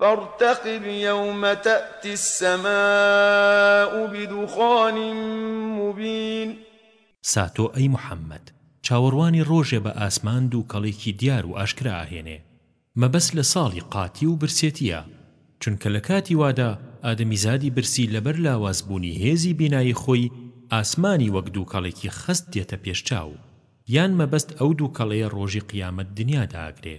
فارتقب یوم تاتی السماء بدخان مبین. ساتۆ ئەی محمد چاوەڕوانی ڕۆژێ بە ئاسمان دووکەڵێکی دیار و ئاشکرا ئاهێنێ مەبەست لە ساڵی قاتی و برسێتیە چونکە لە کاتی وادا ئادەمیزادی برسی لەبەر لاواز بوونی هێزی بینایی خۆی ئاسمانی وەک دووکەڵێکی خەست دێتە پێش چاو یان مەبەست ئەو دووکەڵێ ڕۆژی قیامەت دنیا داگرێ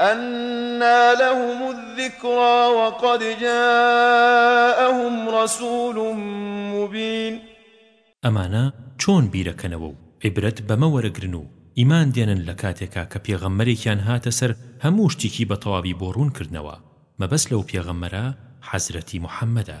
انا لهم الذکری وقد جاءهم رسول مبین ئەمانە چۆن بیرەکەنەوە و عیبرەت بەمە وەرەگرن و ئیمان دێنن لەکاتێکا کە پێغەمبەرێکیان هاتە سەر هەموو شتیکی بەتەواوی بۆ ڕوون کردنەوە مەبەست لەو پێغەمبەرە حەزرەتی محمدە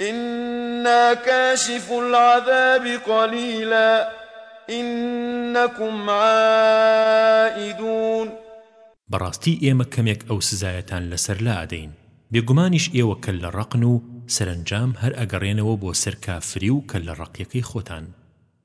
انا کاشفو العذاب قلیلا انکم عائدون بەڕاستی ئێمە کەمێک ئەو سزایەتان لەسەر لا ئەدەین بێگومانیش ئێوە کەللە ڕەقن و سەرەنجام هەر ئەگەڕێنەوە بۆ سەر کافری و کەللە ڕەقیەکەی خۆتان.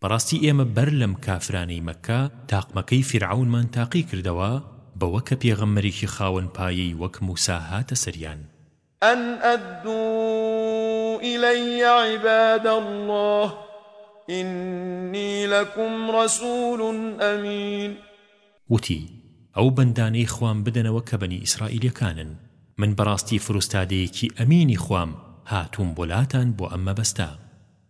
بەڕاستی ئێمە بەر لەم کافرانەی مەککە تاقمەکەی فیرعەونمان تاقی کردەوە بەوە کە پێغەمبەرێکی خاوەن پایەی وەک موسا هاتە سەریان. ئەن ئەدوو ئیلەیە عیباد اللە ئیننی لەکوم ڕەسول ئەمین. وتی، ئەو بەندانەی خوام بدەنەوە کە بەنی ئیسرائیلەکانن، من بەڕاستی فروستادەیەکی ئەمینی خوام هاتووم بۆ لاتان بۆ ئەم مەبەستە.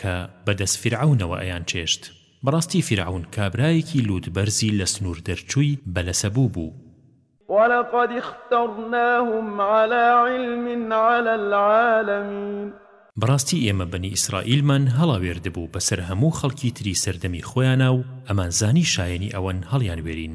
کە بە دەست فیرعەونەوە ئەیانچێشت. بەڕاستی فیرعەون کابرایەکی لووتبەرزی لە سنوور دەرچووی بەلەسەبوو بوو. ولقد اخترناهم علی علم علی العالمین. بەڕاستی ئێمە بەنی ئیسرائیلمان هەڵاوێردبوو بەسەر هەموو خەڵکی تری سەردەمی خۆیانا و ئەمانزانی شایەنی ئەوەن هەڵیانوێرین.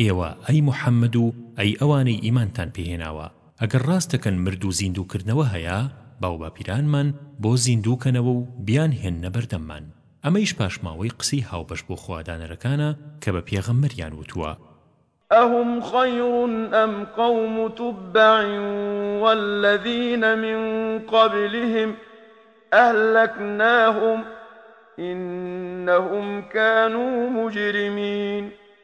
ئێوە، ئەی محەممەد و ئەی ئەوانەی ئیمانتان پێ هێناوە، ئەگەر ڕاست دەکەن مرد و زیندوو کردنەوە هەیە، باوباپیرانمان بۆ زیندوو کەنەوە و بیان هێننە بەردەممان. ئەمەیش پاشماوەی قسەی هاوبەش بۆ خوا دانەرەکانە کە بە پێغەمبەریان وتووە. ئەهم خەیر ئەم قەوم تبع والذین من قبلهم اهلکناهم انهم کانوا مجرمین.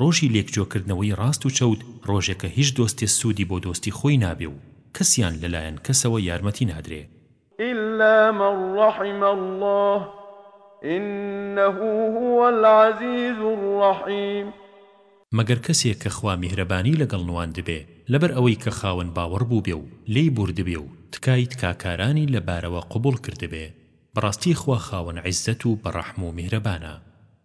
ڕۆژی لێکجۆکردنەوەی ڕاست و چەوت ڕۆژێکە هیچ دۆستێ سوودی بۆ دۆستی خۆی نابێ و کەسیان لە لایەن کەسەوە یارمەتی نادرێ. الا من رحم اللە انه هو العزیز الرحیم. مەگەر کەسێ کە خوا میهرەبانی لەگەڵ نواندبێ لەبەر ئەوەی کە خاوەن باوەڕ بووبێ و لێی بووردبێ و تکای تکاکارانی لە بارەوە قبووڵ کردبێ. بەڕاستی خوا خاوەن عیززەت و بەڕەحم و میهرەبانە.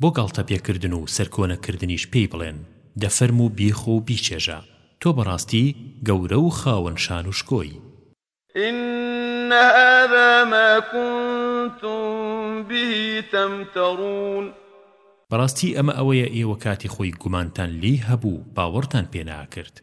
بۆ گاڵتە پێکردن و سەرکۆنە کردنیش پێی بڵێن، دە فەرموو بیخۆ و بیچێژە، تۆ بەڕاستی گەورە و خاوەن شان و شکۆی. ان هذا ما کنتم به تمترون. بەڕاستی ئەمە ئەوەیە ئێوە کاتی خۆی گومانتان لێی هەبوو باوەڕتان پێناکرد.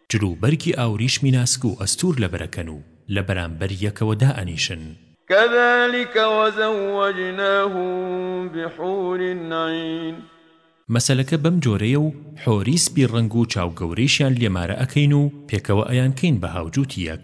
جل و بەرگی ئاوریشمی ناسک و ئەستوور لەبەرەکەن و لە بەرامبەر یەکەوە دائەنیشن. کذلک وزوجناهم بحور عین. مەسەلەکە بەم جۆرەیە و حۆری سپی ڕەنگ و چاو گەورەیشیان لێ مارە ئەکەین و پێکەوە ئەیانکەین بە هاوجووتی یەک.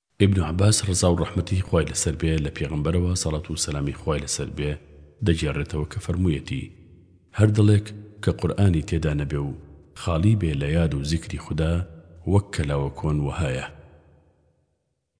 ابن عباس ڕەزاو ڕەحمەتی خوای لەسەر بێ لە پێغەمبەرەوە سەڵات و سەلامی خوای لەسەر بێ دەگێڕێتەوە کە فەرموویەتی، هەر دڵێک کە قورئانی تێدا نەبێ و خاڵی بێ لە یاد و زیکری خودا وەک کەلاوە کۆن وەهایە.